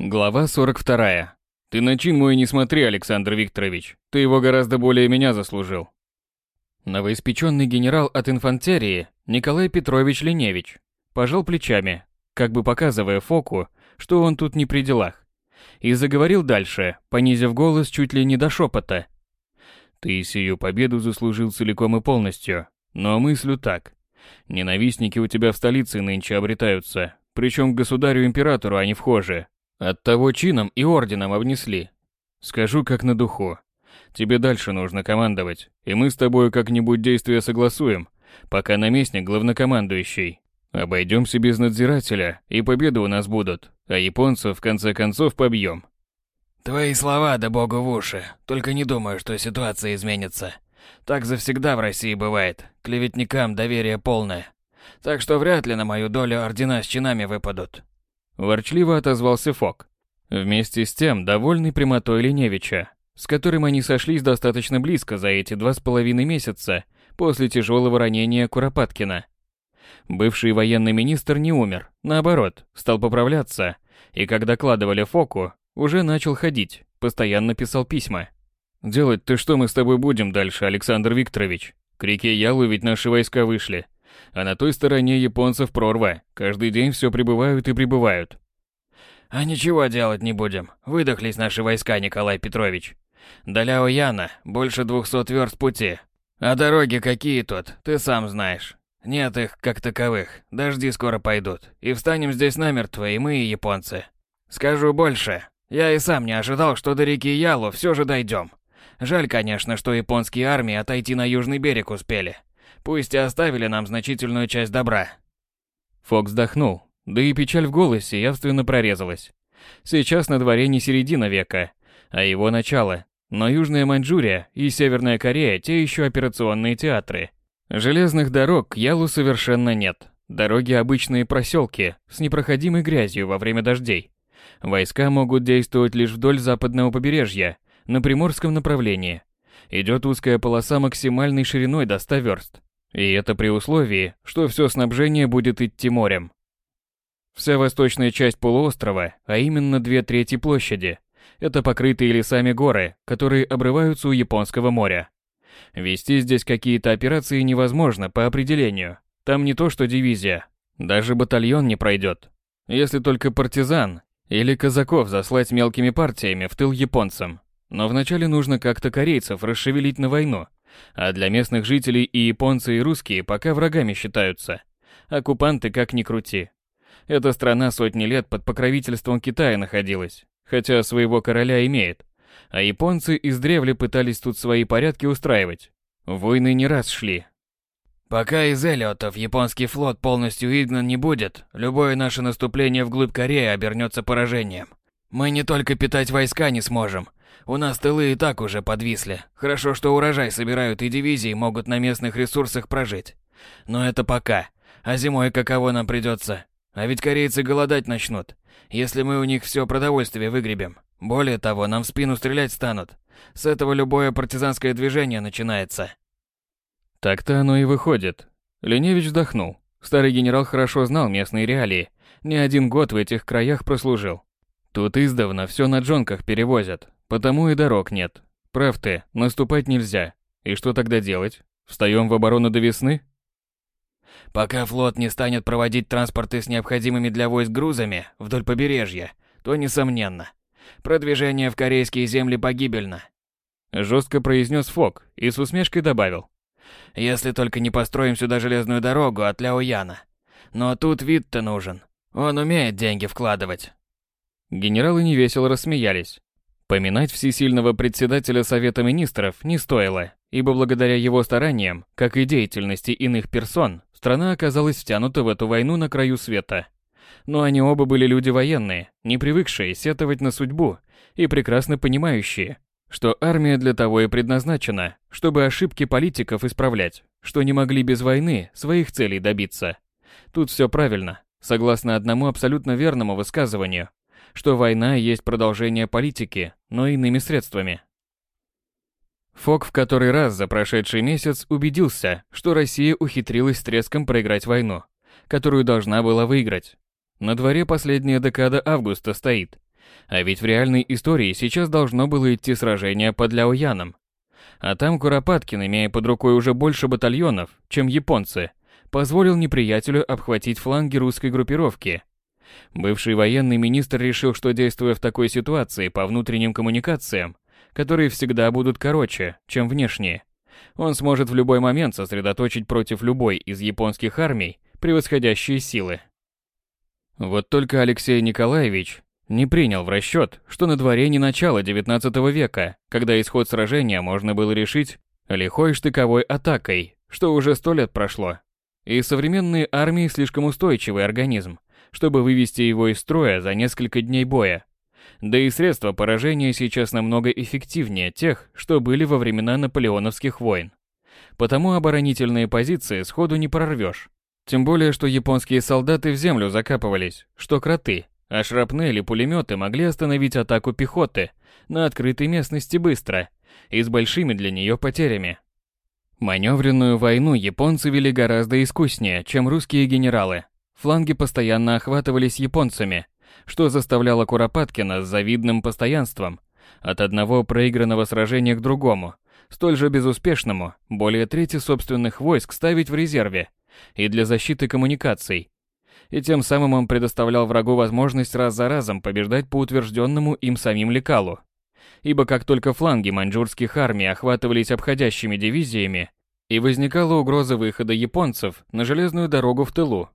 Глава 42. Ты на чин мой не смотри, Александр Викторович. Ты его гораздо более меня заслужил. Новоиспеченный генерал от инфантерии Николай Петрович Леневич пожал плечами, как бы показывая Фоку, что он тут не при делах, и заговорил дальше, понизив голос чуть ли не до шепота. Ты сию победу заслужил целиком и полностью, но мыслю так. Ненавистники у тебя в столице нынче обретаются, причем к государю-императору они вхожи, Оттого чином и орденом обнесли. Скажу как на духу. Тебе дальше нужно командовать, и мы с тобой как-нибудь действия согласуем, пока наместник главнокомандующий. Обойдемся без надзирателя, и победы у нас будут, а японцев в конце концов побьем. Твои слова да богу в уши, только не думаю, что ситуация изменится. Так завсегда в России бывает, клеветникам доверие полное. Так что вряд ли на мою долю ордена с чинами выпадут. Ворчливо отозвался Фок. Вместе с тем, довольный прямотой Леневича, с которым они сошлись достаточно близко за эти два с половиной месяца после тяжелого ранения Куропаткина. Бывший военный министр не умер, наоборот, стал поправляться, и как докладывали Фоку, уже начал ходить, постоянно писал письма. «Делать-то что мы с тобой будем дальше, Александр Викторович? К реке Ялу ведь наши войска вышли. А на той стороне японцев прорва. Каждый день все прибывают и прибывают. А ничего делать не будем. Выдохлись наши войска, Николай Петрович. До Ляояна больше двухсот верст пути. А дороги какие тут, ты сам знаешь. Нет их как таковых. Дожди скоро пойдут. И встанем здесь намертво, и мы, и японцы. Скажу больше. Я и сам не ожидал, что до реки Ялу все же дойдем. Жаль, конечно, что японские армии отойти на южный берег успели. Пусть и оставили нам значительную часть добра. Фокс вздохнул, да и печаль в голосе явственно прорезалась. Сейчас на дворе не середина века, а его начало. Но Южная Маньчжурия и Северная Корея – те еще операционные театры. Железных дорог к Ялу совершенно нет. Дороги – обычные проселки с непроходимой грязью во время дождей. Войска могут действовать лишь вдоль западного побережья, на приморском направлении. Идет узкая полоса максимальной шириной до 100 верст. И это при условии, что все снабжение будет идти морем. Вся восточная часть полуострова, а именно две трети площади, это покрытые лесами горы, которые обрываются у Японского моря. Вести здесь какие-то операции невозможно по определению. Там не то что дивизия, даже батальон не пройдет. Если только партизан или казаков заслать мелкими партиями в тыл японцам. Но вначале нужно как-то корейцев расшевелить на войну, а для местных жителей и японцы, и русские пока врагами считаются. Оккупанты как ни крути. Эта страна сотни лет под покровительством Китая находилась, хотя своего короля имеет. А японцы издревле пытались тут свои порядки устраивать. Войны не раз шли. Пока из Эллиотов японский флот полностью изгнан не будет, любое наше наступление вглубь Кореи обернется поражением. Мы не только питать войска не сможем, у нас тылы и так уже подвисли. Хорошо, что урожай собирают и дивизии могут на местных ресурсах прожить. Но это пока. А зимой каково нам придется? А ведь корейцы голодать начнут, если мы у них все продовольствие выгребем. Более того, нам в спину стрелять станут. С этого любое партизанское движение начинается. Так-то оно и выходит. Леневич вздохнул. Старый генерал хорошо знал местные реалии. Не один год в этих краях прослужил. Тут издавна все на джонках перевозят, Потому и дорог нет. Прав ты, наступать нельзя. И что тогда делать? Встаем в оборону до весны? Пока флот не станет проводить транспорты с необходимыми для войск грузами вдоль побережья, то несомненно. Продвижение в корейские земли погибельно. Жестко произнес Фок и с усмешкой добавил. Если только не построим сюда железную дорогу от Ляояна. Но тут вид-то нужен. Он умеет деньги вкладывать. Генералы невесело рассмеялись. Поминать всесильного председателя Совета Министров не стоило, ибо благодаря его стараниям, как и деятельности иных персон, страна оказалась втянута в эту войну на краю света. Но они оба были люди военные, не привыкшие сетовать на судьбу и прекрасно понимающие, что армия для того и предназначена, чтобы ошибки политиков исправлять, что не могли без войны своих целей добиться. Тут все правильно, согласно одному абсолютно верному высказыванию, что война есть продолжение политики, но иными средствами. Фок в который раз за прошедший месяц убедился, что Россия ухитрилась с треском проиграть войну, которую должна была выиграть. На дворе последняя декада августа стоит, А ведь в реальной истории сейчас должно было идти сражение под Ляояном. А там Куропаткин, имея под рукой уже больше батальонов, чем японцы, позволил неприятелю обхватить фланги русской группировки. Бывший военный министр решил, что действуя в такой ситуации по внутренним коммуникациям, которые всегда будут короче, чем внешние, он сможет в любой момент сосредоточить против любой из японских армий превосходящие силы. Вот только Алексей Николаевич не принял в расчет, что на дворе не начало 19 века, когда исход сражения можно было решить лихой штыковой атакой, что уже сто лет прошло. И современные армии слишком устойчивый организм, чтобы вывести его из строя за несколько дней боя. Да и средства поражения сейчас намного эффективнее тех, что были во времена наполеоновских войн. Потому оборонительные позиции сходу не прорвешь. Тем более, что японские солдаты в землю закапывались, что кроты, а шрапнели пулеметы могли остановить атаку пехоты на открытой местности быстро и с большими для нее потерями. Маневренную войну японцы вели гораздо искуснее, чем русские генералы. Фланги постоянно охватывались японцами, что заставляло Куропаткина с завидным постоянством от одного проигранного сражения к другому, столь же безуспешному, более трети собственных войск ставить в резерве и для защиты коммуникаций. И тем самым он предоставлял врагу возможность раз за разом побеждать по утвержденному им самим лекалу. Ибо как только фланги маньчжурских армий охватывались обходящими дивизиями, и возникала угроза выхода японцев на железную дорогу в тылу,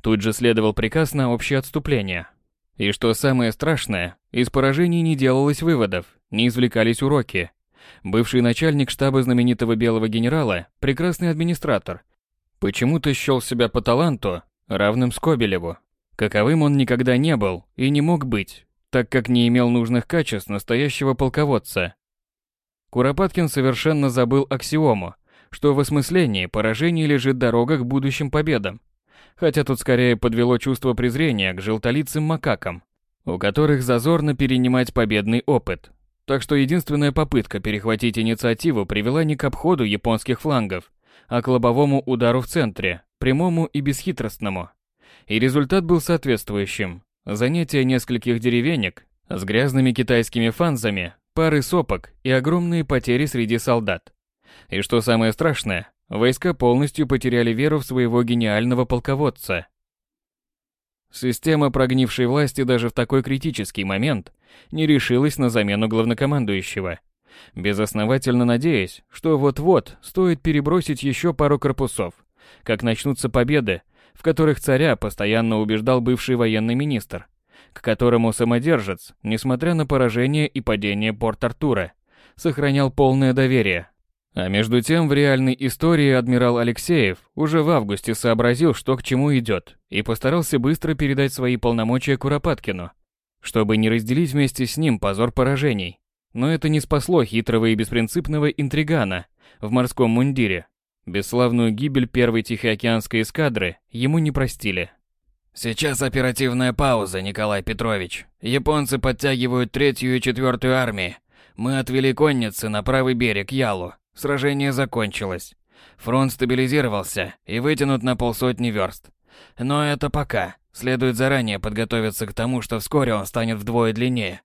тут же следовал приказ на общее отступление. И что самое страшное, из поражений не делалось выводов, не извлекались уроки. Бывший начальник штаба знаменитого белого генерала, прекрасный администратор, почему-то счел себя по таланту равным Скобелеву. Каковым он никогда не был и не мог быть, так как не имел нужных качеств настоящего полководца. Куропаткин совершенно забыл аксиому, что в осмыслении поражений лежит дорога к будущим победам. Хотя тут скорее подвело чувство презрения к желтолицым макакам, у которых зазорно перенимать победный опыт. Так что единственная попытка перехватить инициативу привела не к обходу японских флангов, а к лобовому удару в центре, прямому и бесхитростному. И результат был соответствующим. Занятие нескольких деревенек с грязными китайскими фанзами, пары сопок и огромные потери среди солдат. И что самое страшное, войска полностью потеряли веру в своего гениального полководца. Система прогнившей власти даже в такой критический момент не решилась на замену главнокомандующего, безосновательно надеясь, что вот-вот стоит перебросить еще пару корпусов, как начнутся победы, в которых царя постоянно убеждал бывший военный министр, к которому самодержец, несмотря на поражение и падение Порт-Артура, сохранял полное доверие. А между тем в реальной истории адмирал Алексеев уже в августе сообразил, что к чему идет, и постарался быстро передать свои полномочия Куропаткину, чтобы не разделить вместе с ним позор поражений. Но это не спасло хитрого и беспринципного интригана в морском мундире. Бесславную гибель первой Тихоокеанской эскадры ему не простили. Сейчас оперативная пауза, Николай Петрович. Японцы подтягивают третью и четвертую армии. Мы отвели конницы на правый берег Ялу. Сражение закончилось. Фронт стабилизировался и вытянут на полсотни верст. Но это пока. Следует заранее подготовиться к тому, что вскоре он станет вдвое длиннее.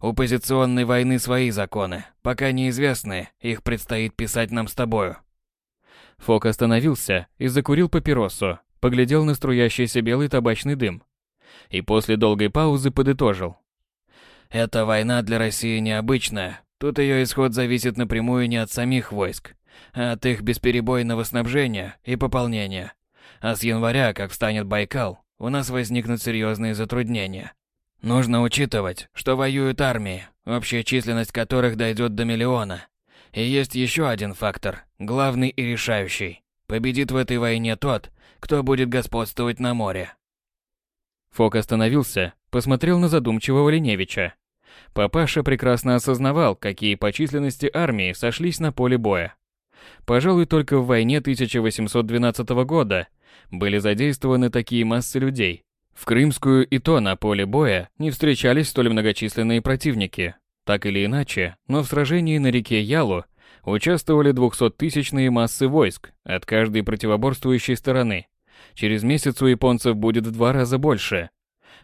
У позиционной войны свои законы, пока неизвестные, их предстоит писать нам с тобою. Фок остановился и закурил папиросу, поглядел на струящийся белый табачный дым. И после долгой паузы подытожил. Эта война для России необычная, Тут ее исход зависит напрямую не от самих войск, а от их бесперебойного снабжения и пополнения. А с января, как встанет Байкал, у нас возникнут серьезные затруднения. Нужно учитывать, что воюют армии, общая численность которых дойдет до миллиона. И есть еще один фактор, главный и решающий. Победит в этой войне тот, кто будет господствовать на море. Фок остановился, посмотрел на задумчивого Леневича. Папаша прекрасно осознавал, какие по численности армии сошлись на поле боя. Пожалуй, только в войне 1812 года были задействованы такие массы людей. В Крымскую и то на поле боя не встречались столь многочисленные противники. Так или иначе, но в сражении на реке Ялу участвовали 200-тысячные массы войск от каждой противоборствующей стороны. Через месяц у японцев будет в два раза больше.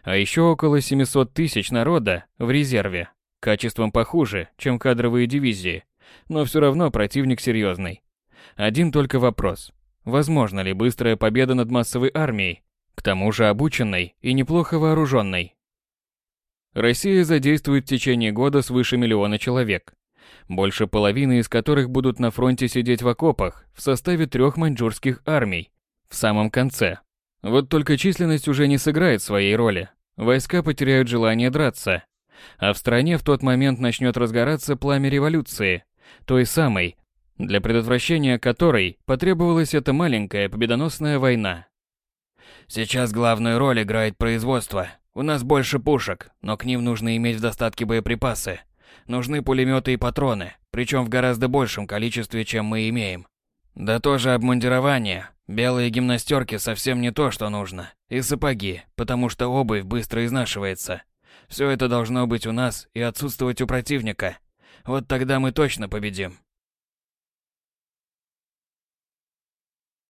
А еще около 700 тысяч народа в резерве, качеством похуже, чем кадровые дивизии, но все равно противник серьезный. Один только вопрос. Возможно ли быстрая победа над массовой армией, к тому же обученной и неплохо вооруженной? Россия задействует в течение года свыше миллиона человек, больше половины из которых будут на фронте сидеть в окопах в составе трех маньчжурских армий в самом конце. Вот только численность уже не сыграет своей роли. Войска потеряют желание драться. А в стране в тот момент начнет разгораться пламя революции, той самой, для предотвращения которой потребовалась эта маленькая победоносная война. Сейчас главную роль играет производство. У нас больше пушек, но к ним нужно иметь в достатке боеприпасы. Нужны пулеметы и патроны, причем в гораздо большем количестве, чем мы имеем. Да тоже обмундирование. Белые гимнастерки совсем не то, что нужно. И сапоги, потому что обувь быстро изнашивается. Все это должно быть у нас и отсутствовать у противника. Вот тогда мы точно победим.